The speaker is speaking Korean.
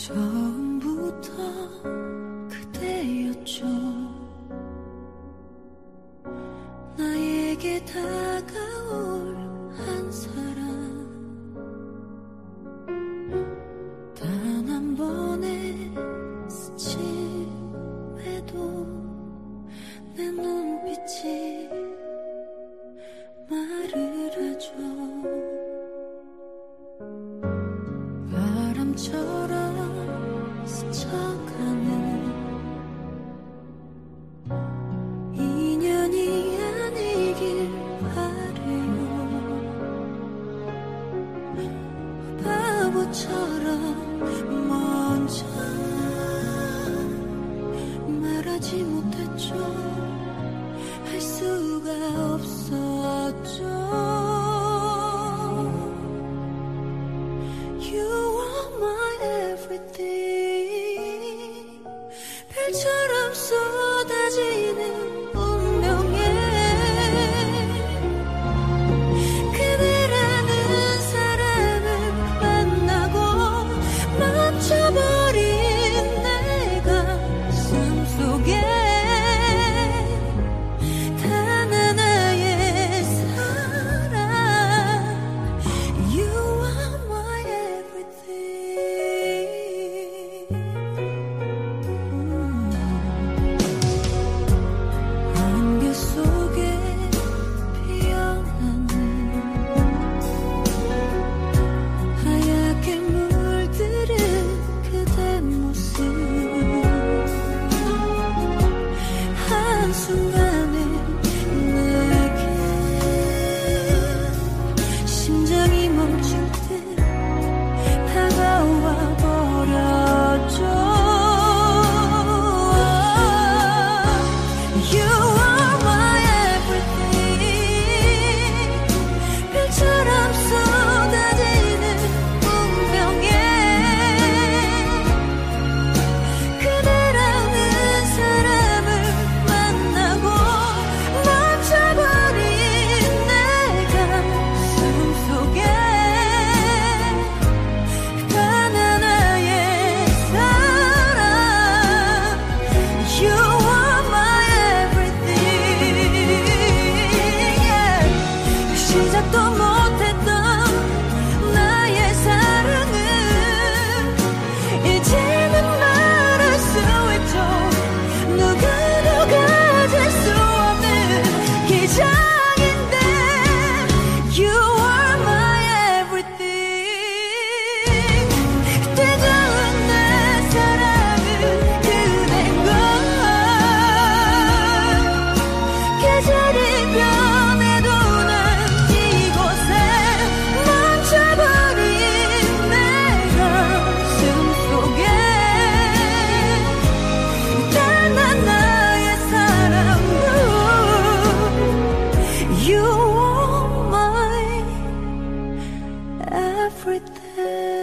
처음부터 그대였죠. 나에게 다가올 한 사람. 단 한 번의 스침에도 내 눈빛이 말을 하죠. 바람처럼 Chocolate. talk sungguh everything